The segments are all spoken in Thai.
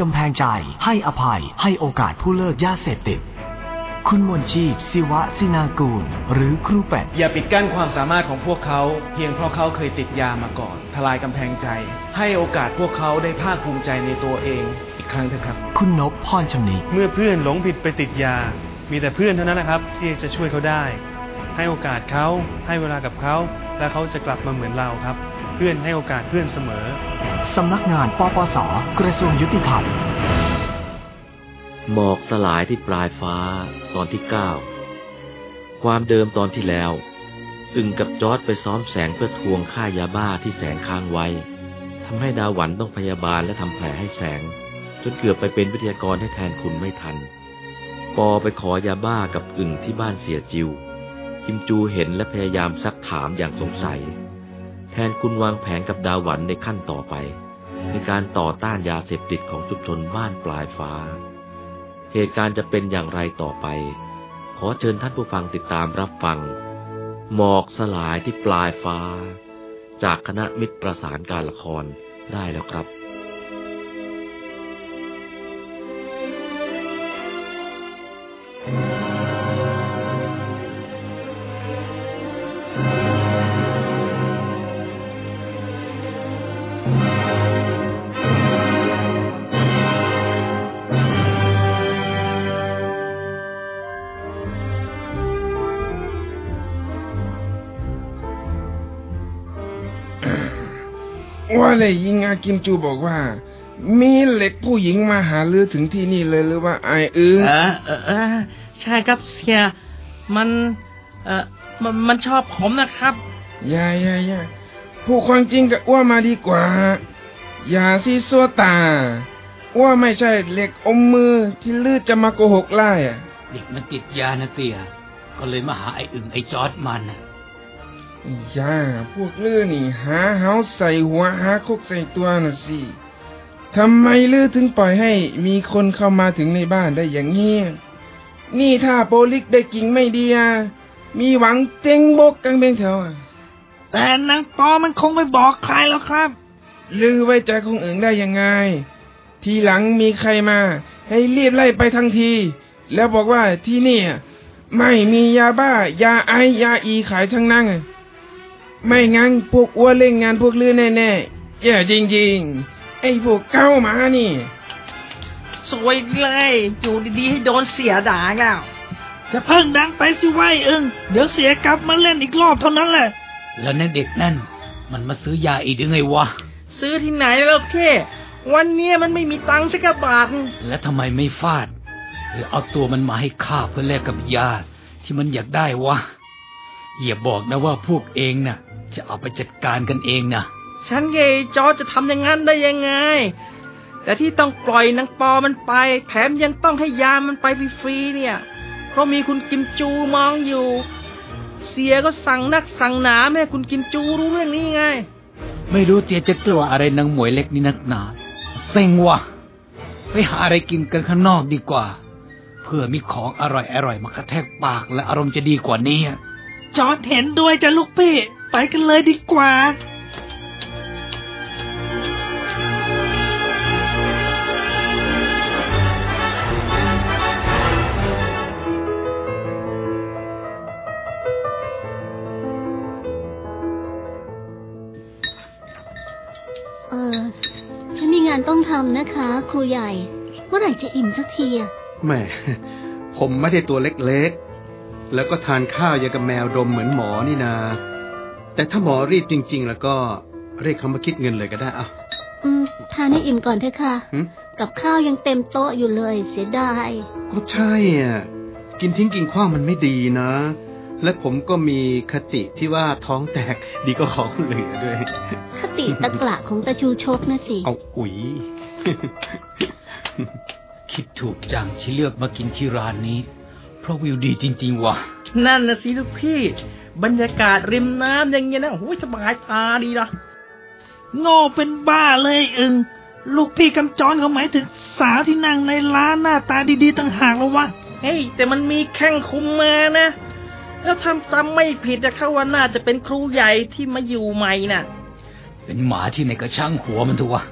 กำแพงใจ ให้อภัย ให้โอกาสผู้เลิกยาเสพติด คุณมนชีพศิวะสินากูล หรือครูเป็ดอย่าปิดกั้นความสามารถของพวกเขา เพียงเพราะเขาเคยติดยามาก่อน ทลายกำแพงใจ ให้โอกาสพวกเขาได้ภาคภูมิใจในตัวเอง อีกครั้งเถอะครับ คุณนพพรชำนิเมื่อเพื่อนหลงผิดไปติดยา มีแต่เพื่อนเท่านั้นนะครับ ที่จะช่วยเขาได้ ให้โอกาสเขาให้เวลากับเขา แล้วเขาจะกลับมาเหมือนเราครับ เพื่อนให้โอกาสเพื่อนเสมอ สำนักงานปปสกระทรวงยุติธรรมหมอกสลายที่ปลายฟ้าตอนที่เก้าความเดิมตอนที่แล้ว อึ่งกับจอร์ดไปซ้อมแสงเพื่อทวงค่ายาบ้าที่แสงค้างไว้ทำให้ดาหวันต้องพยาบาลและทำแผลให้แสง จนเกือบไปเป็นวิทยากรให้แทนคุณไม่ทัน ปอไปขอยาบ้ากับอึ่งที่บ้านเสียจิว คิมจูเห็นและพยายามซักถามอย่างสงสัย แทนคุณวางแผนกับดาหวันในขั้นต่อไป ในการต่อต้านยาเสพติดของชุมชนบ้านปลายฟ้า เหตุการณ์จะเป็นอย่างไรต่อไป ขอเชิญท่านผู้ฟังติดตามรับฟัง หมอกสลายที่ปลายฟ้า จากคณะมิตรประสานการละครได้แล้วครับ เลยยิงอากิมจูบอกว่า มีเหล็กผู้หญิงมาหาเรือถึงที่นี่เลยหรือว่าไอเอึงเออเออเออใช่ครับเสียมัน เออมันมันชอบผมนะครับอย่าอย่าอย่าพูดความจริงกับอ้วมาดีกว่า อย่าซีซัวตาอ้วไม่ใช่เหล็กอมมือที่ลืดจะมาโกหกไล่อะเด็กมันติดยานะเตียก็เลยมาหาไอ้อึ่งไอ้จอร์ดมันน่ะ อย่าพวกลือนี่หาเฮาใส่หัวหาคุกใส่ตัวน่ะสิทำไมลือถึงปล่อยให้มีคนเข้ามาถึงในบ้านได้อย่างเงี้ยนี่ถ้าโปลิกได้กิ่งไม่ดีอะมีหวังเจ๊งบกกังเบงแถวอะแต่นางปอมันคงไม่บอกใครแล้วครับ ลือไว้ใจคงอื่นได้ยังไง ทีหลังมีใครมา ให้รีบไล่ไปทันที แล้วบอกว่าที่นี่อะไม่มียาบ้ายาไอยาอีขายทั้งนั้นอะ ไม่งั้นพวกอ้วนเล่นงานพวกลือแน่ๆแย่จริงๆ ไอ้พวกเก้าหมานี่ สวยเลย อยู่ดีๆให้โดนเสียด่าแล้ว จะเพิ่งดังไปสิไว้เอิงเดี๋ยวเสียกลับมาเล่นอีกรอบเท่านั้นแหละ แล้วในเด็กนั่น มันมาซื้อยาอีกยังไงวะ ซื้อที่ไหนแล้วแค่วันเนี้ยมันไม่มีตังค์สักกระบาท และทำไมไม่ฟาด หรือเอาตัวมันมาให้ข้าเพื่อแลกกับยาที่มันอยากได้วะ อย่าบอกนะว่าพวกเองน่ะ จะเอาไปจัดการกันเองนะฉันเกยจอร์จจะทำอย่างนั้นได้ยังไง แต่ที่ต้องปล่อยนางปอมันไป แถมยังต้องให้ยามันไปฟรีๆเนี่ย เพราะมีคุณกิมจูมองอยู่ เสียก็สั่งนักสั่งหนาแม่ให้คุณกิมจูรู้เรื่องนี้ไง ไม่รู้เจียจะกลัวอะไรนางหมวยเล็กนี่นักหนาเซ็งวะไปหาอะไรกินกันข้างนอกดีกว่า เพื่อมีของอร่อยอร่อยๆมากระแทกปากและอารมณ์จะดีกว่านี้อะจอร์จเห็นด้วยจ้ะลูกพี่ ไปกันเลยดีกว่าเออฉันมีงานต้องทำนะคะ ครูใหญ่ เมื่อไหร่จะอิ่มสักทีอะแหม่ผมไม่ได้ตัวเล็กๆ แล้วก็ทานข้าวอย่างกับแมวดมเหมือนหมอนี่นา แต่ถ้าหมอรีบจริง ๆ แล้วก็เรียกเขามาคิดเงินเลยก็ได้อะอืมทานให้อิ่มก่อนเถอะค่ะหึกับข้าวยังเต็มโต๊ะอยู่เลย เสียดาย ก็ใช่อะ กินทิ้งกินขว้างมันไม่ดีนะ และผมก็มีคติที่ว่าท้องแตกดีก็ของเหลือด้วย คติตะกละของตะชูชกนะสิ เอาอุ๋ยคิดถูกจังที่เลือกมากินที่ร้านนี้เพ ราะวิวดีจริง ๆวะนั่นนะสิลูกพี่ บรรยากาศริมน้ำอย่างเงี้ยนะโอ้ยสบายตาดีนะโง่เป็นบ้าเลยอึงลูกพี่กำจรเขาหมายถึงสาวที่นั่งในร้านหน้าตาดีๆต่างหากแล้ววะ เฮ้ยแต่มันมีแข้งคุมมานะ แล้วทำจำไม่ผิดจะเข้าว่าน่าจะเป็นครูใหญ่ที่มาอยู่ใหม่น่ะ เป็นหมาที่ไหนก็ช่างหัวมันเถอะวะ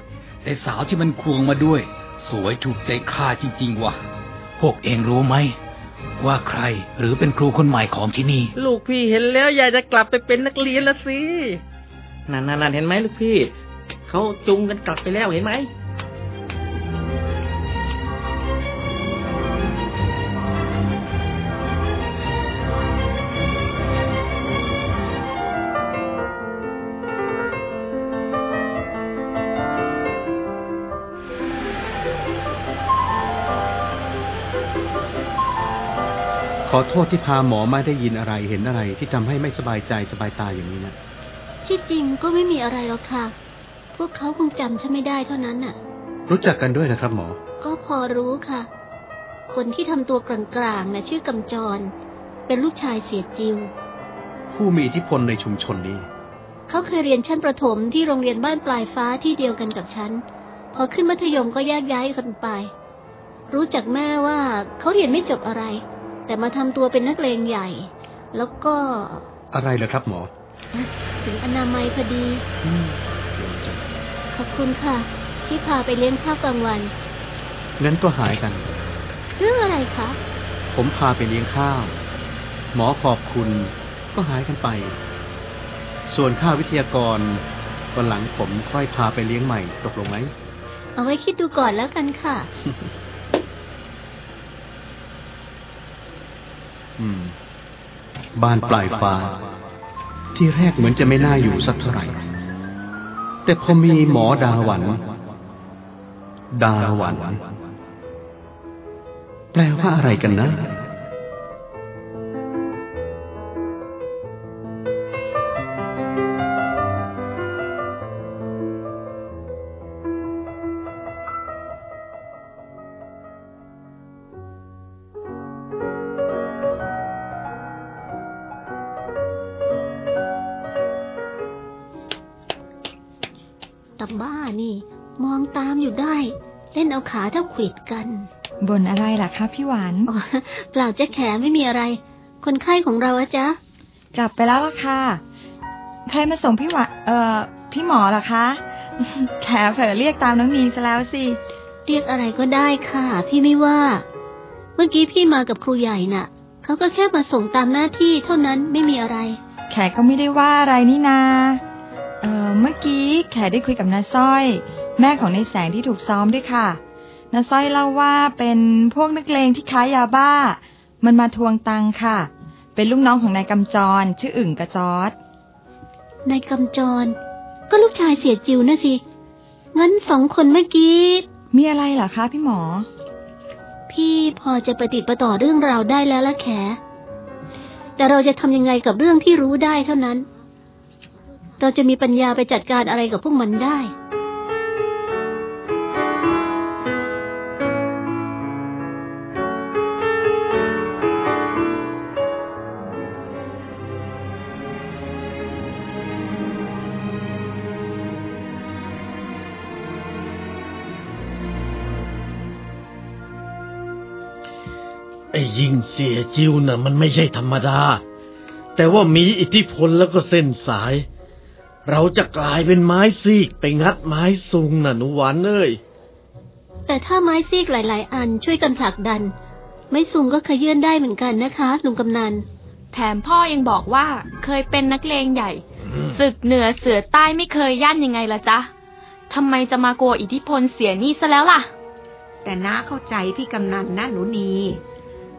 แต่สาวที่มันควงมาด้วย สวยถูกใจข้าจริง ๆวะพวกเองรู้ไหม ว่าใครหรือเป็นครูคนใหม่ของที่นี่ ลูกพี่เห็นแล้วอยากจะกลับไปเป็นนักเรียนละสินั่นๆเห็นไหมลูกพี่เขาจุงกันกลับไปแล้วเห็นไหม อโทษที่พาหมอมาได้ยินอะไรเห็นอะไร ที่ทำให้ไม่สบายใจสบายตาอย่างนี้นะที่จริงก็ไม่มีอะไรหรอกค่ะ พวกเขาคงจำฉันไม่ได้เท่านั้นน่ะ รู้จักกันด้วยนะครับหมอ ก็พอรู้ค่ะ คนที่ทำตัวกลางๆนะชื่อกำจร เป็นลูกชายเสียจิว ผู้มีอิทธิพลในชุมชนนี้ เขาเคยเรียนชั้นประถมที่โรงเรียนบ้านปลายฟ้าที่เดียวกันกับฉัน พอขึ้นมัธยมก็แยกย้ายกันไป รู้จักแม่ว่าเขาเรียนไม่จบอะไร แต่มาทำตัวเป็นนักเลงใหญ่ แล้วก็อะไรเหรอครับหมออะถึงอนามัยพอดีอืมขอบคุณค่ะ ที่พาไปเลี้ยงข้าวกลางวัน งั้นก็หายกัน เรื่องอะไรคะ ผมพาไปเลี้ยงข้าว หมอขอบคุณก็หายกันไป ส่วนค่าวิทยากรวันหลังผมค่อยพาไปเลี้ยงใหม่ตกลงไหม เอาไว้คิดดูก่อนแล้วกันค่ะ อืม บ้านปลายฟ้า ที่แรกเหมือนจะไม่น่าอยู่สักเท่าไหร่ แต่พอมีหมอดาหวัน ดาหวัน แปลว่าอะไรกันนะ เล่นเอาขาเท่าขวิดกันบนอะไรล่ะคะพี่หวานอ๋อเปล่าจะแขไม่มีอะไร คนไข้ของเราอะจ๊ะกลับไปแล้วล่ะค่ะ ใครมาส่งพี่หวานเอ่อพี่หมอเหรอคะ แขเผลอเรียกตามน้องนีซะแล้วสิ เรียกอะไรก็ได้ค่ะ พี่ไม่ว่า เมื่อกี้พี่มากับครูใหญ่น่ะ เขาก็แค่มาส่งตามหน้าที่เท่านั้นไม่มีอะไร แขก็ไม่ได้ว่าอะไรนี่นา เอ่อ เมื่อกี้แขได้คุยกับน้าสร้อย แม่ของในแสงที่ถูกซ้อมด้วยค่ะ น้าสร้อยเล่าว่าเป็นพวกนักเลงที่ค้ายาบ้า มันมาทวงตังค่ะ เป็นลูกน้องของนายกำจร ชื่ออึ่งกระจอดนายกำจร ก็ลูกชายเสียจิวนะสิ งั้นสองคนเมื่อกี้ มีอะไรเหรอคะพี่หมอ พี่พอจะประติดประต่อเรื่องราวได้แล้วละแข แต่เราจะทำยังไงกับเรื่องที่รู้ได้เท่านั้น เราจะมีปัญญาไปจัดการอะไรกับพวกมันได้ อ้ยิงเสียจิวน่ะ มันไม่ใช่ธรรมดา แต่ว่ามีอิทธิพลแล้วก็เส้นสาย เราจะกลายเป็นไม้ซีกไปงัดไม้ซุงน่ะหนุหวานเอ้ยแต่ถ้าไม้ซีกหลาย ๆ อันช่วยกันผลักดัน ไม้ซุงก็ขยื่นได้เหมือนกันนะคะ ลุงกำนันแถมพ่อยังบอกว่าเคยเป็นนักเลงใหญ่ศึกเหนือเสือใต้ไม่เคยย่านยังไงล่ะจ๊ะทำไมจะมากลัวอิทธิพลเสียนี่ซะแล้วล่ะ แต่น้าเข้าใจพี่กำนันนะหนูนี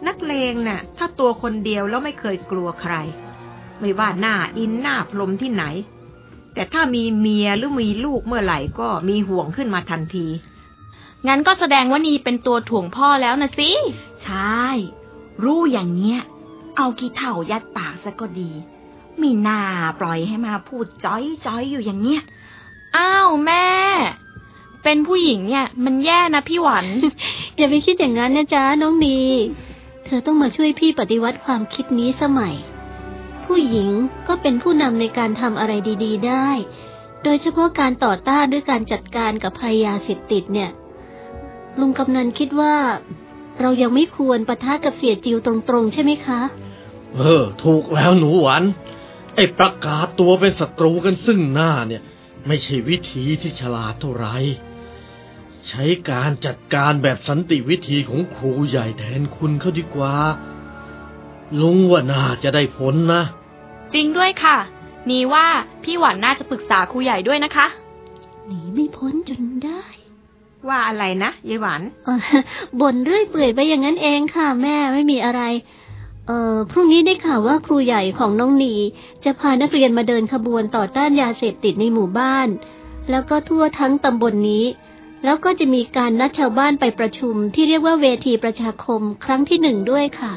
นักเลงน่ะ ถ้าตัวคนเดียวแล้วไม่เคยกลัวใคร ไม่ว่าหน้าอินหน้าพรมที่ไหน แต่ถ้ามีเมียหรือมีลูกเมื่อไหร่ก็มีห่วงขึ้นมาทันที งั้นก็แสดงว่านีเป็นตัวถ่วงพ่อแล้วนะสิ ใช่ รู้อย่างเงี้ย เอากี่เท่ายัดปากซะก็ดีไม่น่าปล่อยให้มาพูดจ้อยจ้อยอยู่อย่างเงี้ย อ้าวแม่ เป็นผู้หญิงเนี่ย มันแย่นะพี่หวัน อย่าไปคิดอย่างนั้นนะจ๊ะน้องนี เธอต้องมาช่วยพี่ปฏิวัติความคิดนี้สมัย ผู้หญิงก็เป็นผู้นำในการทำอะไรดี ๆ ได้ โดยเฉพาะการต่อต้านด้วยการจัดการกับภัยยาเสพติดเนี่ย ลุงกำนันคิดว่า เรายังไม่ควรปะทะกับเสียจิวตรงๆ ใช่ไหมคะ เออ ถูกแล้วหนูหวานไอ้ประกาศตัวเป็นศัตรูกันซึ่งหน้าเนี่ย ไม่ใช่วิธีที่ฉลาดเท่าไหร่ ใช้การจัดการแบบสันติวิธีของครูใหญ่แทนคุณเขาดีกว่า ลุงว่าน่าจะได้ผลนะ จริงด้วยค่ะ นี่ว่าพี่หวันน่าจะปรึกษาครูใหญ่ด้วยนะคะ หนีไม่พ้นจนได้ ว่าอะไรนะยายหวานเอ่อบ่นเรื่อยเปื่อยไปอย่างนั้นเองค่ะ แม่ไม่มีอะไร เอ่อพรุ่งนี้ได้ข่าวว่าครูใหญ่ของน้องนีจะพานักเรียนมาเดินขบวนต่อต้านยาเสพติดในหมู่บ้าน แล้วก็ทั่วทั้งตำบลนนี้ แล้วก็จะมีการนัดชาวบ้านไปประชุมที่เรียกว่าเวทีประชาคมครั้งที่หนึ่งด้วยค่ะ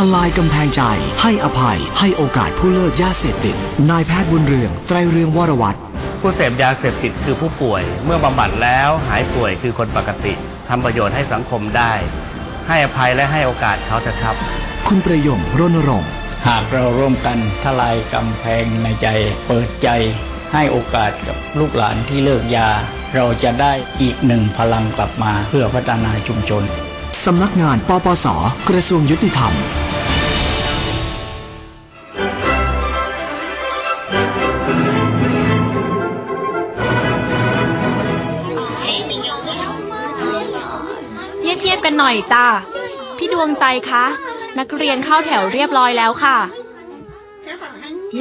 ทลายกำแพงใจ ให้อภัย ให้โอกาสผู้เลิกยาเสพติด นายแพทย์บุญเรือง ไตรเรืองวรวัตร ผู้เสพยาเสพติดคือผู้ป่วย เมื่อบำบัดแล้วหายป่วยคือคนปกติทำประโยชน์ให้สังคมได้ ให้อภัยและให้โอกาสเขาเถอะครับ คุณประยงรณรงค์หากเราร่วมกันทลายกำแพงในใจ เปิดใจ ให้โอกาสกับลูกหลานที่เลิกยา เราจะได้อีกหนึ่งพลังกลับมาเพื่อพัฒนาชุมชนสำนักงานปปส กระทรวงยุติธรรม เงียบๆกันหน่อยจ้าพี่ดวงใจคะ นักเรียนเข้าแถวเรียบร้อยแล้วค่ะ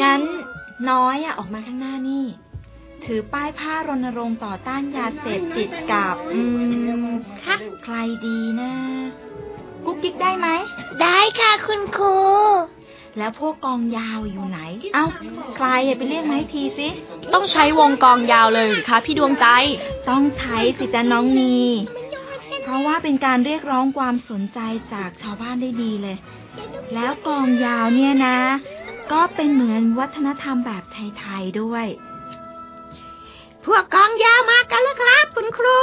งั้นน้อยอะออกมาข้างหน้านี่ ถือป้ายผ้ารณรงค์ต่อต้านยาเสพติดกับ อืมค่ะใครดีนะ กุ๊กกิ๊กได้ไหม ได้ค่ะคุณครู แล้วพวกกองยาวอยู่ไหน เอ้า ใครอะไปเรียกมาให้ทีสิต้องใช้วงกองยาวเลยหรือคะพี่ดวงใจ ต้องใช้สิจ้าน้องนี เพราะว่าเป็นการเรียกร้องความสนใจจากชาวบ้านได้ดีเลย แล้วกองยาวเนี่ยนะ ก็เป็นเหมือนวัฒนธรรมแบบไทยๆด้วย พวกกองยาวมากันแล้วครับ คุณครู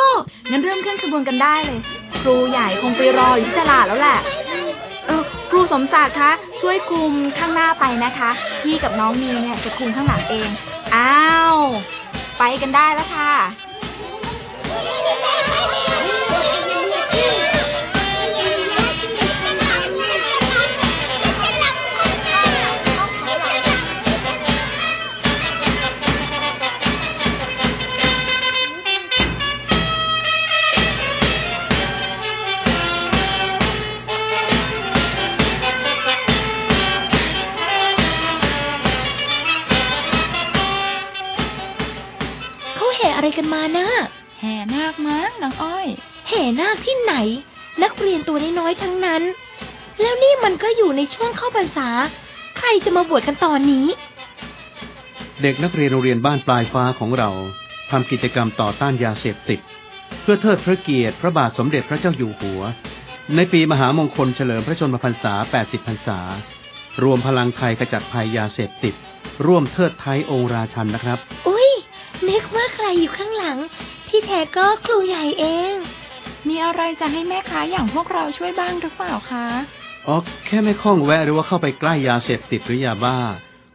งั้นเริ่มเคลื่อนขบวนกันได้เลย ครูใหญ่คงไปรออยู่ที่ตลาดแล้วแหละเออครูสมศักดิ์คะช่วยคุมข้างหน้าไปนะคะ พี่กับน้องมีเนี่ยจะคุมข้างหลังเอง อ้าว ไปกันได้แล้วค่ะ กันมานะแห่นาคมั้งนางอ้อย แห่นาคที่ไหน นักเรียนตัวน้อยๆทั้งนั้น แล้วนี่มันก็อยู่ในช่วงเข้าพรรษา ใครจะมาบวชกันตอนนี้ เด็กนักเรียนโรงเรียนบ้านปลายฟ้าของเราทำกิจกรรมต่อต้านยาเสพติด เพื่อเทิดพระเกียรติพระบาทสมเด็จพระเจ้าอยู่หัว ในปีมหามงคลเฉลิมพระชนมพรรษา 80 พรรษา รวมพลังไทยขจัดภัยยาเสพติด ร่วมเทิดไทยองค์ราชันนะครับ อุ้ย นึกว่าใครอยู่ข้างหลัง ที่แท้ก็ครูใหญ่เอง มีอะไรจะให้แม่ค้าอย่างพวกเราช่วยบ้างหรือเปล่าคะ อ๋อแค่ไม่คล้องแวะหรือว่าเข้าไปใกล้ยาเสพติดหรือยาบ้า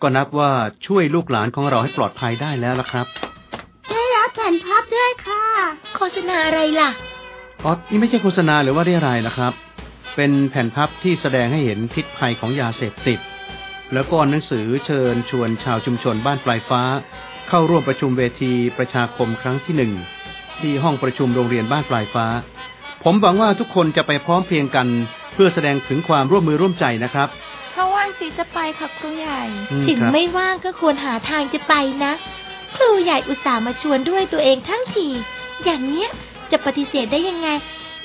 ก็นับว่าช่วยลูกหลานของเราให้ปลอดภัยได้แล้วละครับ ได้รับแผ่นพับด้วยค่ะ โฆษณาอะไรล่ะ อ๋อนี่ไม่ใช่โฆษณาหรือว่าเรียอะไรล่ะครับ เป็นแผ่นพับที่แสดงให้เห็นพิษภัยของยาเสพติดแล้วก็หนังสือเชิญชวนชาวชุมชนบ้านปลายฟ้า เข้าร่วมประชุมเวทีประชาคมครั้งที่หนึ่งที่ห้องประชุมโรงเรียนบ้านปลายฟ้า ผมหวังว่าทุกคนจะไปพร้อมเพรียงกัน เพื่อแสดงถึงความร่วมมือร่วมใจนะครับถ้าว่างสิจะไปค่ะครูใหญ่อืมถึงครับไม่ว่างก็ควรหาทางจะไปนะ ครูใหญ่อุตส่าห์มาชวนด้วยตัวเองทั้งที อย่างเนี้ยจะปฏิเสธได้ยังไง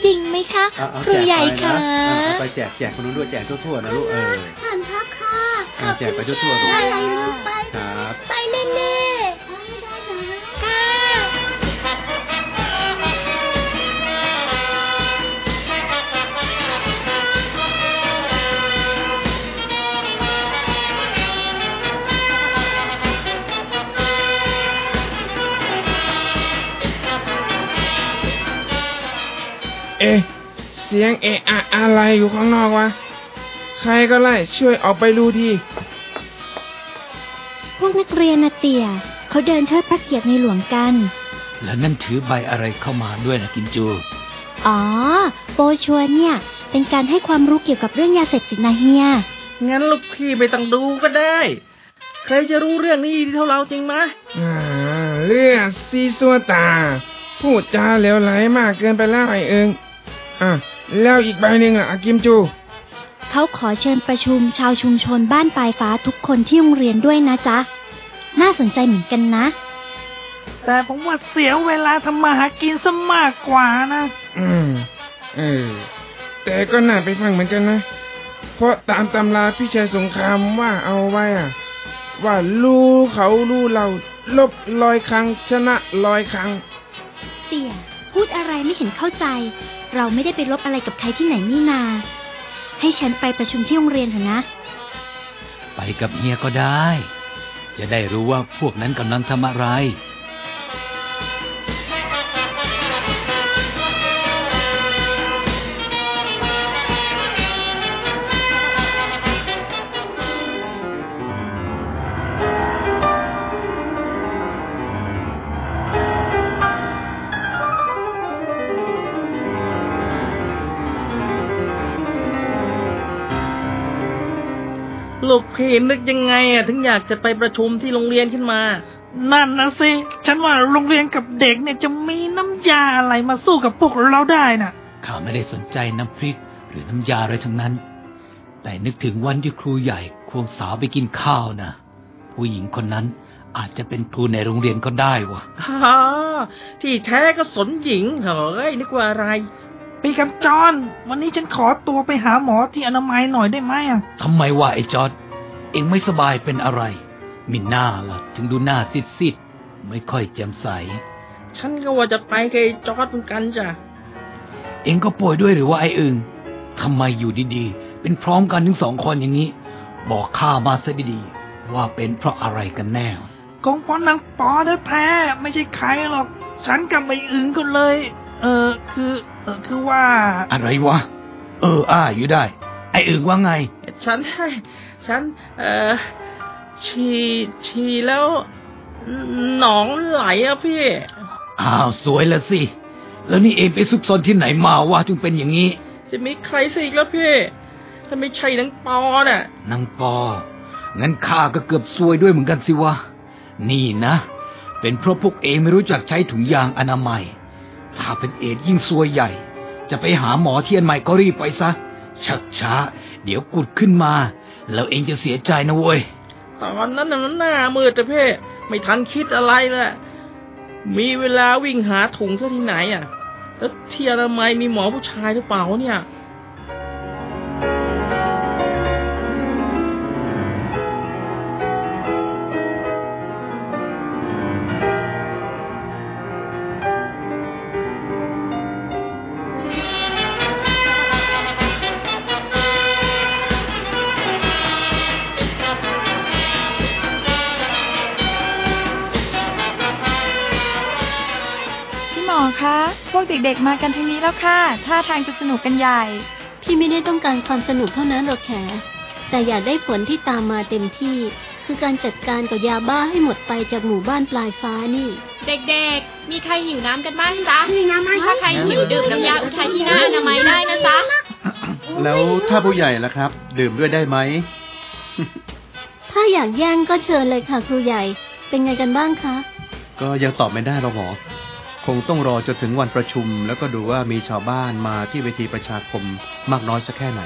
จริงไหมคะเอาเอาครูใหญ่แจกคะไปนะเอาเอาไปแจกแจกคนนู้นด้วยแจกทั่วๆนะลูกเออผ่านพับค่ะอ่าแจกไปทั่วๆลูกได้อะไรรู้ไปครับไปแน่ สียงเอะอะอะไรอยู่ข้างนอกวะ ใครก็ไล่ช่วยออกไปดูทีพวกนักเรียนนะเตี่ยเขาเดินเทิดพระเกียรติในหลวงกัน แล้วนั่นถือใบอะไรเข้ามาด้วยนะกินจู อ๋อ โปรชวนเนี่ย เป็นการให้ความรู้เกี่ยวกับเรื่องยาเสพติดนะเฮีย งั้นลูกพี่ไม่ต้องดูก็ได้ ใครจะรู้เรื่องนี้ดีเท่าเราจริงไหมอ่าเลือดซีซัวตา พูดจาเหลวไหลมากเกินไปแล้วไอ้เอิงอะแล้วอีกใบหนึ่งอะอากิมจู เขาขอเชิญประชุมชาวชุมชนบ้านปลายฟ้าทุกคนที่โรงเรียนด้วยนะจ๊ะ น่าสนใจเหมือนกันนะ แต่ผมว่าเสียเวลาทำมาหากินซะมากกว่านะ อืม เออ แต่ก็น่าไปฟังเหมือนกันนะ เพราะตามตำราพิชัยสงครามว่าเอาไว้อะ ว่ารู้เขารู้เราลบลอยครั้งชนะลอยครั้งเตี่ย พูดอะไรไม่เห็นเข้าใจ เราไม่ได้ไปลบอะไรกับใครที่ไหนนี่นา ให้ฉันไปประชุมที่โรงเรียนเถอะนะ ไปกับเฮียก็ได้ จะได้รู้ว่าพวกนั้นกำลังทำอะไร ลูกพี่นึกยังไงอะถึงอยากจะไปประชุมที่โรงเรียนขึ้นมา นั่นนะสิ ฉันว่าโรงเรียนกับเด็กเนี่ยจะมีน้ำยาอะไรมาสู้กับพวกเราได้น่ะ ข้าไม่ได้สนใจน้ำพริก หรือน้ำยาอะไรทั้งนั้น แต่นึกถึงวันที่ครูใหญ่ควงสาวไปกินข้าวนะผู้หญิงคนนั้นอาจจะเป็นครูในโรงเรียนก็ได้วะฮ่าที่แท้ก็สนหญิงเฮ้ยนึกว่าอะไรพี่กำจรวันนี้ฉันขอตัวไปหาหมอที่อนามัยหน่อยได้ไหมอะทำไมวะไอ้จอร์ด เองไม่สบายเป็นอะไร มินหน้าล่ะ ถึงดูหน้าซีดๆ ไม่ค่อยแจ่มใส ฉันก็ว่าจะไปกับไอ้จอร์ดเหมือนกันจ้ะ เองก็ป่วยด้วยหรือว่าไอ้อึงทำไมอยู่ดีๆ เป็นพร้อมกันถึงสองคนอย่างนี้ บอกข้ามาซะดีๆ ว่าเป็นเพราะอะไรกันแน่กองพอนางปอแท้ๆไม่ใช่ใครหรอก ฉันกับไอ้อึงก็เลย เออคือ เออคือว่า อะไรวะ เอออ้าอยู่ได้ ไอ้อึงว่าไง ฉัน ฉัน เออฉี่ฉี่แล้ว หนองไหลอะพี่ อ้าวสวยละสิ แล้วนี่เองไปซุกซนที่ไหนมาวะถึงเป็นอย่างนี้ จะมีใครสิอีกแล้วพี่ถ้าไม่ใช่นางปอน่ะนางปอ งั้นข้าก็เกือบซวยด้วยเหมือนกันสิวะ นี่นะ เป็นเพราะพวกเองไม่รู้จักใช้ถุงยางอนามัย ถ้าเป็นเอดส์ยิ่งซวยใหญ่ จะไปหาหมอเทียนใหม่ก็รีบไปซะ ชักช้า เดี๋ยวกุดขึ้นมา แล้วเองจะเสียใจนะเว้ย ตอนนั้นน่ะมันหน้ามืดแต่พี่ไม่ทันคิดอะไรเลยมีเวลาวิ่งหาถุงซะที่ไหนอะ แล้วที่อนามัยมีหมอผู้ชายหรือเปล่าเนี่ย ด็กๆ มากันทางนี้แล้วค่ะท่าทางจะสนุกกันใหญ่ พี่ไม่ได้ต้องการความสนุกเท่านั้นหรอกแขแต่อยากได้ผลที่ตามมาเต็มที่ คือการจัดการกับยาบ้าให้หมดไปจากหมู่บ้านปลายฟ้านี่ เด็กๆ มีใครหิวน้ำกันบ้างจ๊ะถ้าใครหิวดื่มน้ำยาอุทัยที่หน้าอนามัยได้นะจ๊ะแล้วถ้าผู้ใหญ่ล่ะครับ ดื่มด้วยได้ไหมถ้าอยากแย่งก็เชิญเลยค่ะครูใหญ่ เป็นไงกันบ้างคะ ก็ยังตอบไม่ได้หรอกหมอ คงต้องรอจนถึงวันประชุม แล้วก็ดูว่ามีชาวบ้านมาที่เวทีประชาคมมากน้อยสักแค่ไหน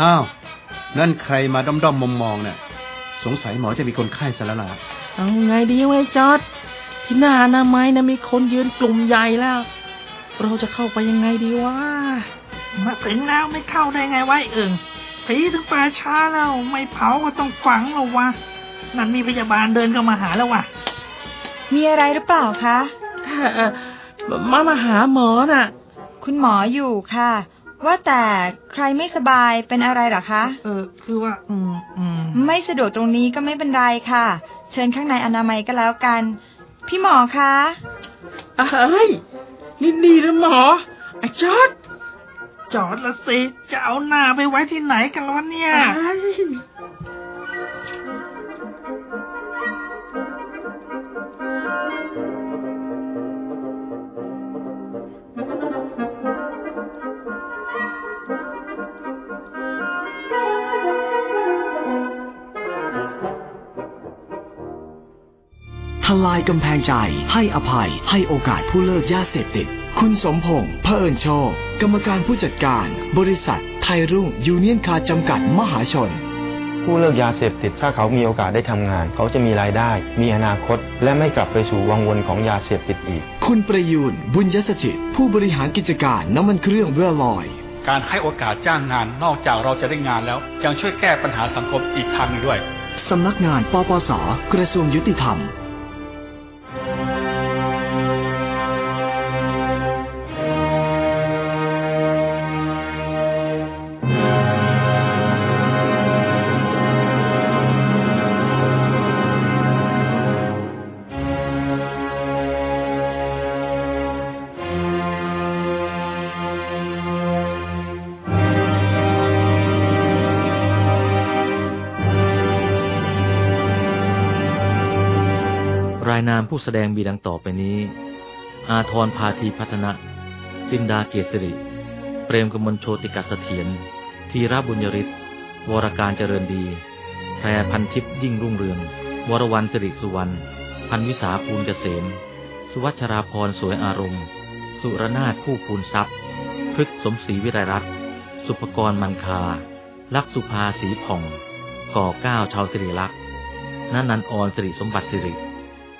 อ้าว นั่นใครมาด้อมๆมองๆเนี่ยสงสัยหมอจะมีคนไข้ซะแล้วล่ะเอาไงดีไว้ยจอดที่หน้าอนามัยนะมีคนยืนกลุ่มใหญ่แล้ว เราจะเข้าไปยังไงดีวะมาถึงแล้วไม่เข้าได้ไงวะไอ้เอิงผีถึงป่าช้าแล้วไม่เผาก็ต้องฝังแล้ววะนั่นมีพยาบาลเดินเข้ามาหาแล้ววะมีอะไรหรือเปล่าคะเอ่อ มามาหาหมอน่ะ คุณหมออยู่ค่ะ ว่าแต่ใครไม่สบายเป็นอะไรเหรอคะ เออ คือว่า อืมอืมไม่สะดวกตรงนี้ก็ไม่เป็นไรค่ะ เชิญข้างในอนามัยก็แล้วกัน พี่หมอคะเอ้ยนี่นี่หรือหมอไอ้จอดจอดละสิ จะเอาหน้าไปไว้ที่ไหนกันวะเนี่ย ทลายกำแพงใจ ให้อภัย ให้โอกาสผู้เลิกยาเสพติด คุณสมพงษ์เพิ่นโชค กรรมการผู้จัดการ บริษัท ไทยรุ่งยูเนียนคาร์จำกัดมหาชน ผู้เลิกยาเสพติดถ้าเขามีโอกาสได้ทำงาน เขาจะมีรายได้ มีอนาคต และไม่กลับไปสู่วังวนของยาเสพติดอีก คุณประยูนบุญยสถิตผู้บริหารกิจการน้ำมันเครื่องเวลลอยการให้โอกาสจ้างงานนอกจากเราจะได้งานแล้ว ยังช่วยแก้ปัญหาสังคมอีกทางหนึงด้วย สำนักงานปปส กระทรวงยุติธรรม ผู้แสดงมีดังต่อไปนี้ อาทรพาธีพัฒนะลินดาเกียรติริเปรมกมลโชติกัสเถียรธีระบุญยริศวรการเจริญดี แพรพันทิพย์ยิ่งรุ่งเรือง วรวันสิริสุวรรณ พันวิสาภูลเกษม สุวัชราพรสวยอารมณ์ สุรนาถผู้ภูนทรัพย์ พฤกสมศรีวิไลรัตสุภกรมันคา ลักษุภาสีผ่อง ก่อเก้าชาวสิริลักษณ์นันนันออนสิริสมบัติสิริ